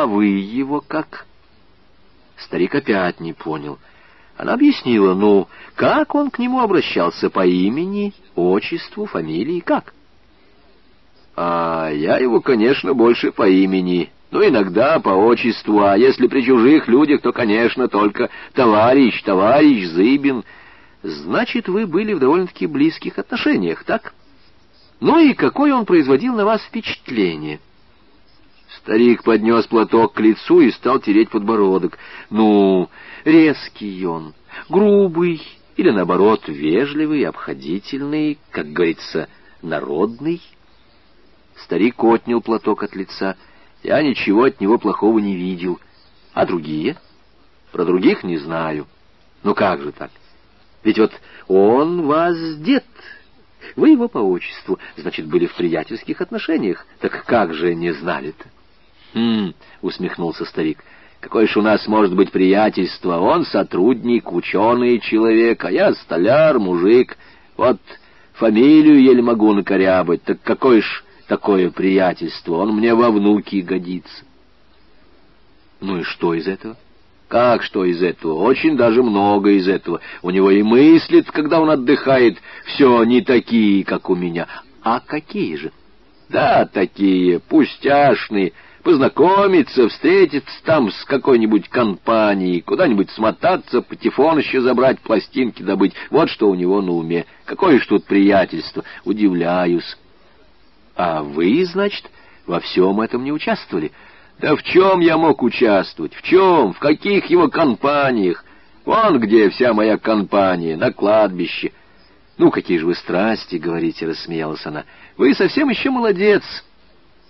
А вы его как? Старик опять не понял. Она объяснила, ну, как он к нему обращался по имени, отчеству, фамилии, как? А я его, конечно, больше по имени, но иногда по отчеству, а если при чужих людях, то, конечно, только товарищ, товарищ Зыбин. Значит, вы были в довольно-таки близких отношениях, так? Ну и какое он производил на вас впечатление?» Старик поднес платок к лицу и стал тереть подбородок. Ну, резкий он, грубый или, наоборот, вежливый, обходительный, как говорится, народный. Старик отнял платок от лица. Я ничего от него плохого не видел. А другие? Про других не знаю. Ну как же так? Ведь вот он вас дед, вы его по отчеству, значит, были в приятельских отношениях. Так как же не знали-то? «Хм», — усмехнулся старик, — «какое ж у нас может быть приятельство? Он сотрудник, ученый человек, а я столяр, мужик. Вот фамилию еле могу накорябать, так какое ж такое приятельство? Он мне во внуки годится». «Ну и что из этого?» Как что из этого? Очень даже много из этого. У него и мыслит, когда он отдыхает, все не такие, как у меня. А какие же? Да, такие, пустяшные, познакомиться, встретиться там с какой-нибудь компанией, куда-нибудь смотаться, патефон еще забрать, пластинки добыть. Вот что у него на уме. Какое ж тут приятельство. Удивляюсь. А вы, значит, во всем этом не участвовали? Да в чем я мог участвовать? В чем? В каких его компаниях? Вон где вся моя компания, на кладбище. Ну, какие же вы страсти, говорите, рассмеялась она. Вы совсем еще молодец.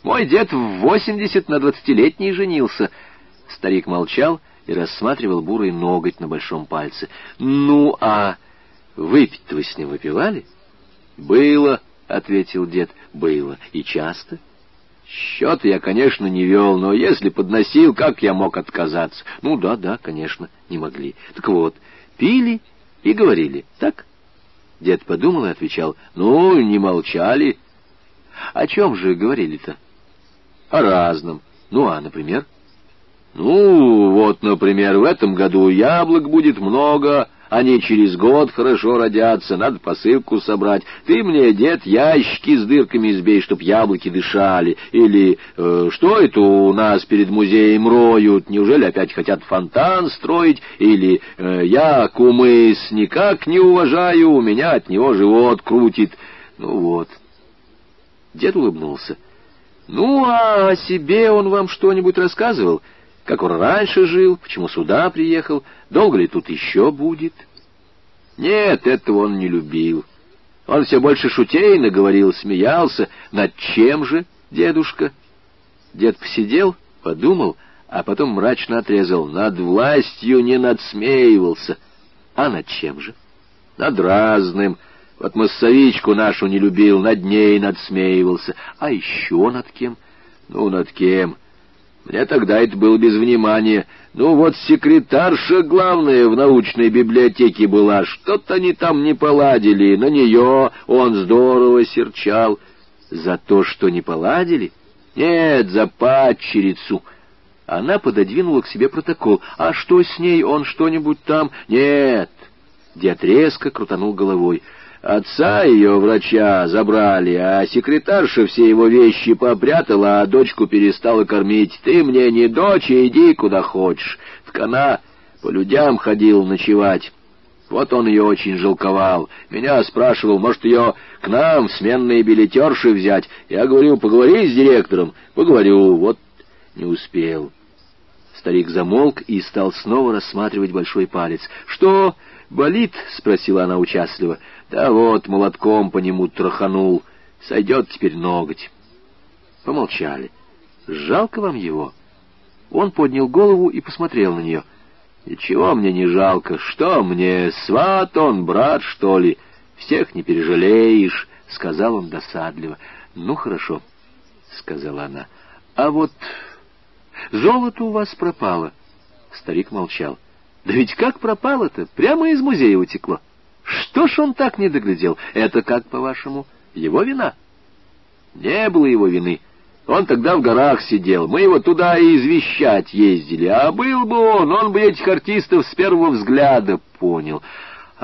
Мой дед в восемьдесят на двадцатилетний женился. Старик молчал и рассматривал бурый ноготь на большом пальце. Ну, а выпить-то вы с ним выпивали? Было, ответил дед. Было. И часто? Счет я, конечно, не вел, но если подносил, как я мог отказаться? Ну да, да, конечно, не могли. Так вот, пили и говорили, так? Дед подумал и отвечал, ну, не молчали. О чем же говорили-то? О разном. Ну, а, например? Ну, вот, например, в этом году яблок будет много, они через год хорошо родятся, надо посылку собрать. Ты мне, дед, ящики с дырками избей, чтоб яблоки дышали. Или э, что это у нас перед музеем роют? Неужели опять хотят фонтан строить? Или э, я кумыс никак не уважаю, у меня от него живот крутит. Ну вот. Дед улыбнулся. «Ну, а о себе он вам что-нибудь рассказывал? Как он раньше жил, почему сюда приехал, долго ли тут еще будет?» «Нет, этого он не любил. Он все больше шутейно говорил, смеялся. Над чем же, дедушка?» Дед посидел, подумал, а потом мрачно отрезал. «Над властью не надсмеивался. А над чем же?» «Над разным». Вот массовичку нашу не любил, над ней надсмеивался. А еще над кем? Ну, над кем? Мне тогда это было без внимания. Ну, вот секретарша главная в научной библиотеке была. Что-то они там не поладили. На нее он здорово серчал. За то, что не поладили? Нет, за падчерицу. Она пододвинула к себе протокол. А что с ней? Он что-нибудь там? Нет. Дед резко крутанул головой. Отца ее, врача, забрали, а секретарша все его вещи попрятала, а дочку перестала кормить. Ты мне не дочь, иди куда хочешь. Так она по людям ходил ночевать. Вот он ее очень жалковал. Меня спрашивал, может, ее к нам в сменные билетерши взять. Я говорю, поговори с директором. Поговорю, вот не успел. Старик замолк и стал снова рассматривать большой палец. «Что, болит?» — спросила она участливо. Да вот, молотком по нему траханул. Сойдет теперь ноготь. Помолчали. Жалко вам его? Он поднял голову и посмотрел на нее. Ничего мне не жалко. Что мне, сват он, брат, что ли? Всех не пережалеешь, — сказал он досадливо. Ну, хорошо, — сказала она. А вот золото у вас пропало. Старик молчал. Да ведь как пропало-то? Прямо из музея утекло. Что ж он так не доглядел? Это как, по-вашему, его вина? Не было его вины. Он тогда в горах сидел, мы его туда и извещать ездили. А был бы он, он бы этих артистов с первого взгляда понял.